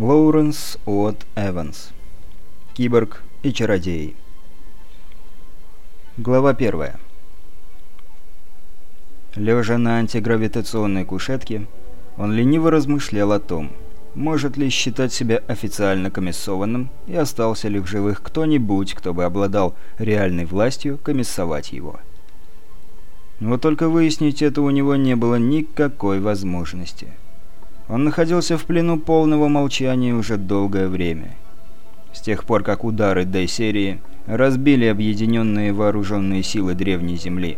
Лоуренс Уотт Эванс. Киборг и чародей. Глава первая. Лежа на антигравитационной кушетке, он лениво размышлял о том, может ли считать себя официально комиссованным и остался ли в живых кто-нибудь, кто бы обладал реальной властью комиссовать его. Вот только выяснить это у него не было никакой возможности. Он находился в плену полного молчания уже долгое время. С тех пор, как удары Д-серии разбили объединенные вооруженные силы Древней Земли.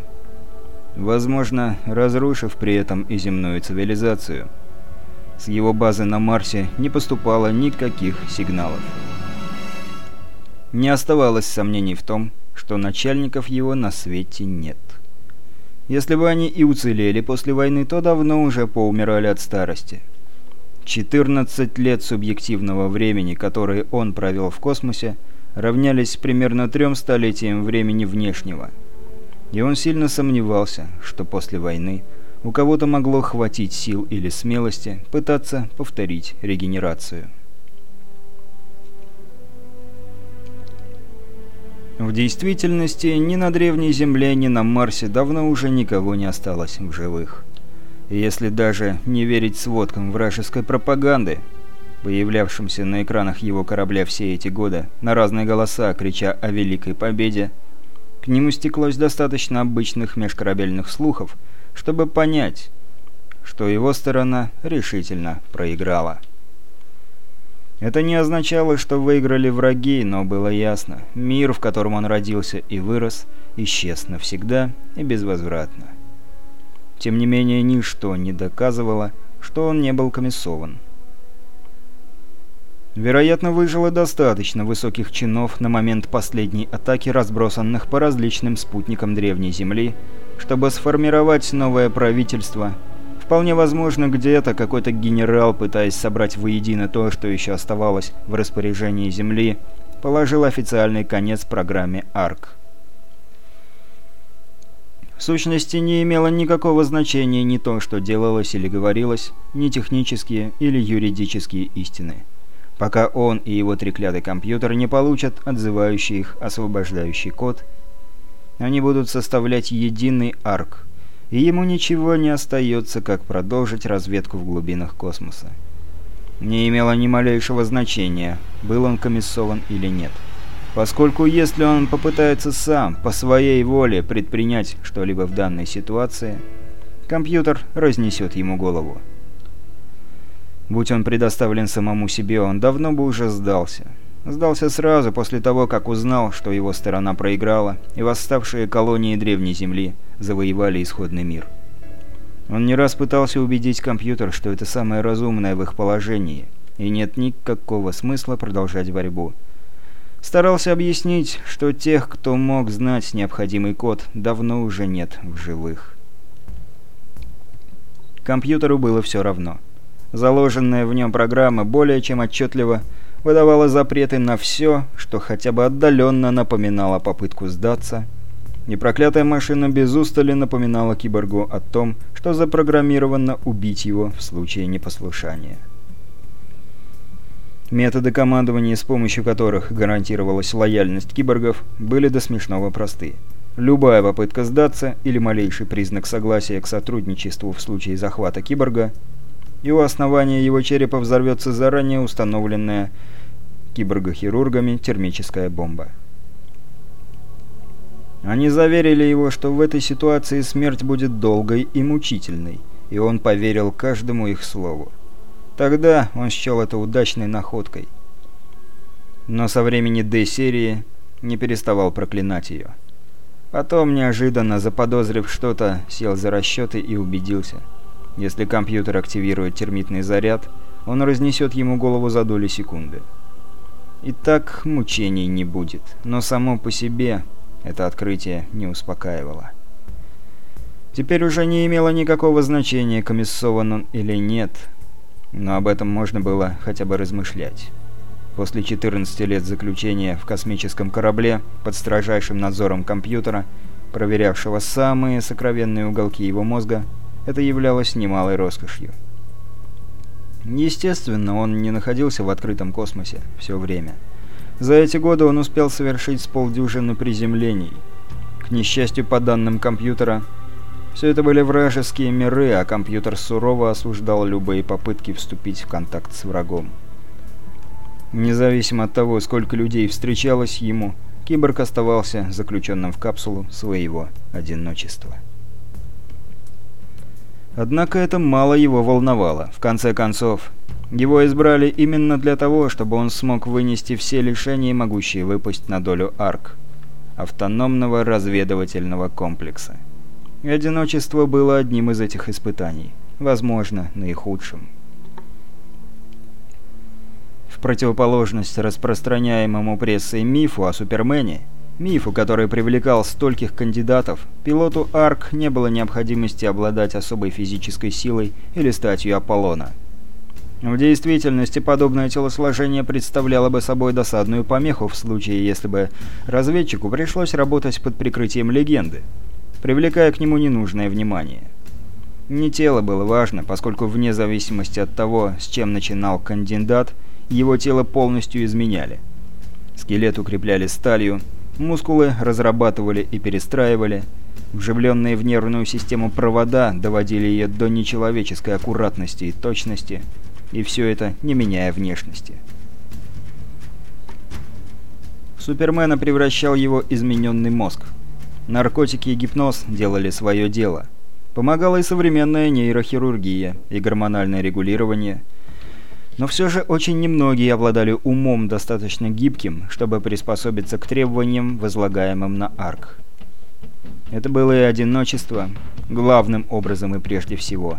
Возможно, разрушив при этом и земную цивилизацию. С его базы на Марсе не поступало никаких сигналов. Не оставалось сомнений в том, что начальников его на свете нет. Если бы они и уцелели после войны, то давно уже поумирали от старости. 14 лет субъективного времени, которые он провел в космосе, равнялись примерно трем столетиям времени внешнего. И он сильно сомневался, что после войны у кого-то могло хватить сил или смелости пытаться повторить регенерацию. В действительности ни на Древней Земле, ни на Марсе давно уже никого не осталось в живых. Если даже не верить сводкам вражеской пропаганды, появлявшимся на экранах его корабля все эти годы, на разные голоса, крича о великой победе, к нему стеклось достаточно обычных межкорабельных слухов, чтобы понять, что его сторона решительно проиграла. Это не означало, что выиграли враги, но было ясно, мир, в котором он родился и вырос, исчез навсегда и безвозвратно. Тем не менее, ничто не доказывало, что он не был комиссован. Вероятно, выжило достаточно высоких чинов на момент последней атаки, разбросанных по различным спутникам Древней Земли, чтобы сформировать новое правительство. Вполне возможно, где-то какой-то генерал, пытаясь собрать воедино то, что еще оставалось в распоряжении Земли, положил официальный конец программе «Арк». В сущности, не имело никакого значения ни то, что делалось или говорилось, ни технические или юридические истины. Пока он и его треклятый компьютер не получат отзывающий их освобождающий код, они будут составлять единый арк, и ему ничего не остается, как продолжить разведку в глубинах космоса. Не имело ни малейшего значения, был он комиссован или нет поскольку если он попытается сам, по своей воле, предпринять что-либо в данной ситуации, компьютер разнесет ему голову. Будь он предоставлен самому себе, он давно бы уже сдался. Сдался сразу после того, как узнал, что его сторона проиграла, и восставшие колонии Древней Земли завоевали исходный мир. Он не раз пытался убедить компьютер, что это самое разумное в их положении, и нет никакого смысла продолжать борьбу. Старался объяснить, что тех, кто мог знать необходимый код, давно уже нет в живых. Компьютеру было все равно. Заложенная в нем программа более чем отчетливо выдавала запреты на все, что хотя бы отдаленно напоминало попытку сдаться, и проклятая машина без устали напоминала киборгу о том, что запрограммировано убить его в случае непослушания. Методы командования, с помощью которых гарантировалась лояльность киборгов, были до смешного просты. Любая попытка сдаться или малейший признак согласия к сотрудничеству в случае захвата киборга, и у основания его черепа взорвется заранее установленная киборгохирургами термическая бомба. Они заверили его, что в этой ситуации смерть будет долгой и мучительной, и он поверил каждому их слову. Тогда он счел это удачной находкой. Но со времени D-серии не переставал проклинать ее. Потом, неожиданно заподозрив что-то, сел за расчеты и убедился. Если компьютер активирует термитный заряд, он разнесет ему голову за доли секунды. И так мучений не будет, но само по себе это открытие не успокаивало. Теперь уже не имело никакого значения, комиссован он или нет – но об этом можно было хотя бы размышлять. После 14 лет заключения в космическом корабле под строжайшим надзором компьютера, проверявшего самые сокровенные уголки его мозга, это являлось немалой роскошью. Естественно, он не находился в открытом космосе все время. За эти годы он успел совершить с полдюжины приземлений. К несчастью, по данным компьютера, все это были вражеские миры, а компьютер сурово осуждал любые попытки вступить в контакт с врагом. Независимо от того, сколько людей встречалось ему, киборг оставался заключенным в капсулу своего одиночества. Однако это мало его волновало. В конце концов, его избрали именно для того, чтобы он смог вынести все лишения, могущие выпасть на долю АРК – автономного разведывательного комплекса. Одиночество было одним из этих испытаний, возможно, наихудшим. В противоположность распространяемому прессой мифу о Супермене, мифу, который привлекал стольких кандидатов, пилоту АРК не было необходимости обладать особой физической силой или статью Аполлона. В действительности подобное телосложение представляло бы собой досадную помеху в случае, если бы разведчику пришлось работать под прикрытием легенды – привлекая к нему ненужное внимание. Не тело было важно, поскольку вне зависимости от того, с чем начинал кандидат, его тело полностью изменяли. Скелет укрепляли сталью, мускулы разрабатывали и перестраивали, вживленные в нервную систему провода доводили ее до нечеловеческой аккуратности и точности, и все это не меняя внешности. Супермена превращал его измененный мозг – Наркотики и гипноз делали свое дело. Помогала и современная нейрохирургия, и гормональное регулирование. Но все же очень немногие обладали умом достаточно гибким, чтобы приспособиться к требованиям, возлагаемым на арк. Это было и одиночество, главным образом и прежде всего,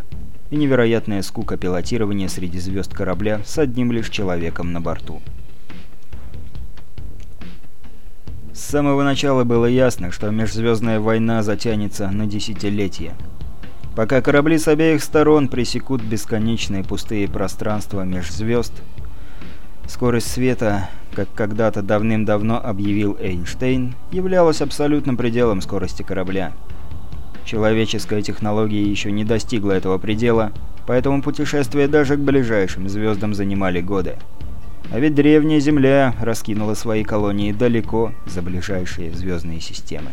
и невероятная скука пилотирования среди звезд корабля с одним лишь человеком на борту. С самого начала было ясно, что межзвездная война затянется на десятилетия. Пока корабли с обеих сторон пресекут бесконечные пустые пространства межзвезд, скорость света, как когда-то давным-давно объявил Эйнштейн, являлась абсолютным пределом скорости корабля. Человеческая технология еще не достигла этого предела, поэтому путешествия даже к ближайшим звездам занимали годы. А ведь древняя Земля раскинула свои колонии далеко за ближайшие звездные системы.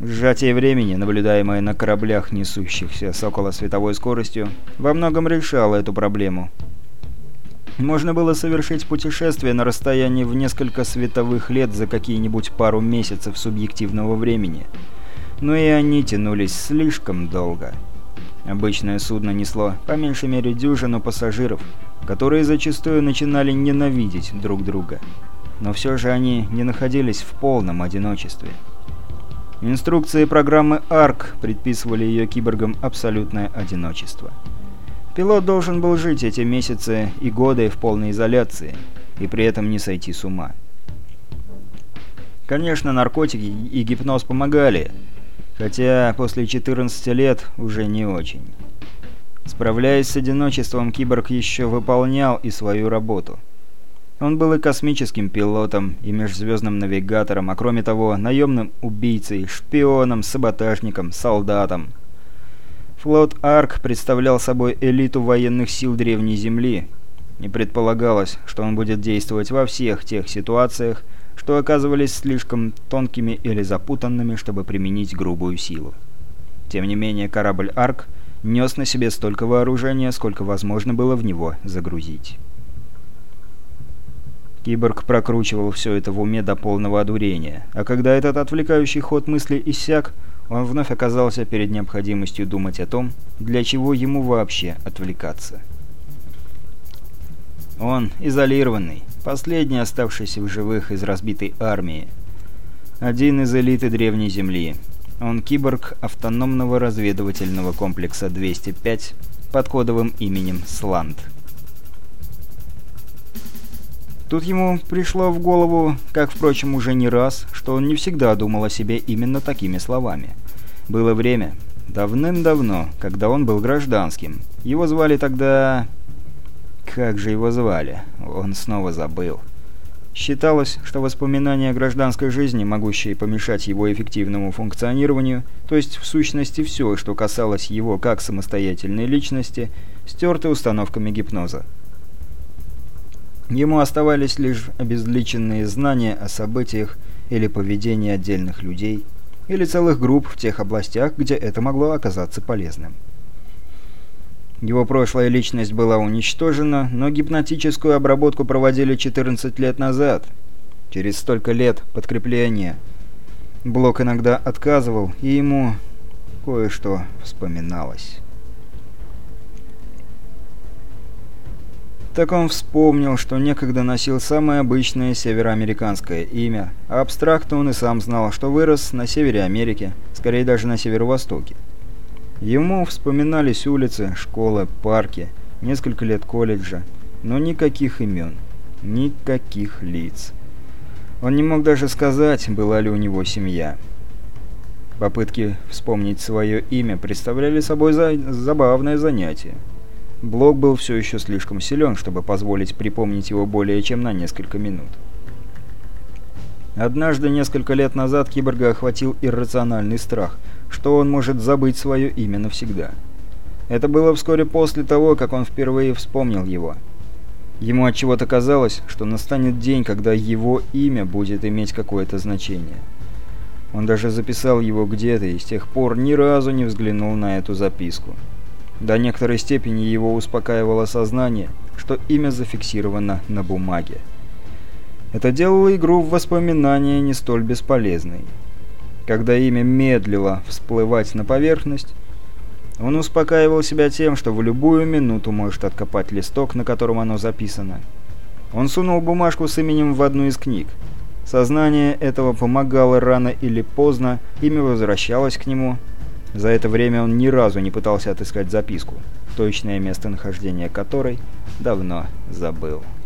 Сжатие времени, наблюдаемое на кораблях, несущихся с около световой скоростью, во многом решало эту проблему. Можно было совершить путешествие на расстоянии в несколько световых лет за какие-нибудь пару месяцев субъективного времени. Но и они тянулись слишком долго. Обычное судно несло по меньшей мере дюжину пассажиров, которые зачастую начинали ненавидеть друг друга. Но все же они не находились в полном одиночестве. Инструкции программы ARC предписывали ее киборгам абсолютное одиночество. Пилот должен был жить эти месяцы и годы в полной изоляции, и при этом не сойти с ума. Конечно, наркотики и гипноз помогали, хотя после 14 лет уже не очень. Справляясь с одиночеством, киборг еще выполнял и свою работу. Он был и космическим пилотом, и межзвездным навигатором, а кроме того, наемным убийцей, шпионом, саботажником, солдатом. Флот Арк представлял собой элиту военных сил Древней Земли, и предполагалось, что он будет действовать во всех тех ситуациях, что оказывались слишком тонкими или запутанными, чтобы применить грубую силу. Тем не менее, корабль «Арк» нес на себе столько вооружения, сколько возможно было в него загрузить. Киборг прокручивал все это в уме до полного одурения, а когда этот отвлекающий ход мысли иссяк, он вновь оказался перед необходимостью думать о том, для чего ему вообще отвлекаться. Он изолированный, последний оставшийся в живых из разбитой армии, один из элиты Древней Земли, он киборг автономного разведывательного комплекса 205 под кодовым именем Сланд. Тут ему пришло в голову, как, впрочем, уже не раз, что он не всегда думал о себе именно такими словами. Было время, давным-давно, когда он был гражданским. Его звали тогда... Как же его звали? Он снова забыл. Считалось, что воспоминания о гражданской жизни, могущие помешать его эффективному функционированию, то есть в сущности все, что касалось его как самостоятельной личности, стерты установками гипноза. Ему оставались лишь обезличенные знания о событиях или поведении отдельных людей, или целых групп в тех областях, где это могло оказаться полезным. Его прошлая личность была уничтожена, но гипнотическую обработку проводили 14 лет назад. Через столько лет подкрепления. Блок иногда отказывал, и ему кое-что вспоминалось. Так он вспомнил, что некогда носил самое обычное североамериканское имя, а абстрактно он и сам знал, что вырос на севере Америки, скорее даже на северо-востоке. Ему вспоминались улицы, школы, парки, несколько лет колледжа, но никаких имен, никаких лиц. Он не мог даже сказать, была ли у него семья. Попытки вспомнить свое имя представляли собой за... забавное занятие. Блок был все еще слишком силен, чтобы позволить припомнить его более чем на несколько минут. Однажды, несколько лет назад, киборга охватил иррациональный страх – что он может забыть свое имя навсегда. Это было вскоре после того, как он впервые вспомнил его. Ему от чего то казалось, что настанет день, когда его имя будет иметь какое-то значение. Он даже записал его где-то и с тех пор ни разу не взглянул на эту записку. До некоторой степени его успокаивало сознание, что имя зафиксировано на бумаге. Это делало игру в воспоминания не столь бесполезной. Когда имя медлило всплывать на поверхность, он успокаивал себя тем, что в любую минуту может откопать листок, на котором оно записано. Он сунул бумажку с именем в одну из книг. Сознание этого помогало рано или поздно, имя возвращалось к нему. За это время он ни разу не пытался отыскать записку, точное местонахождение которой давно забыл.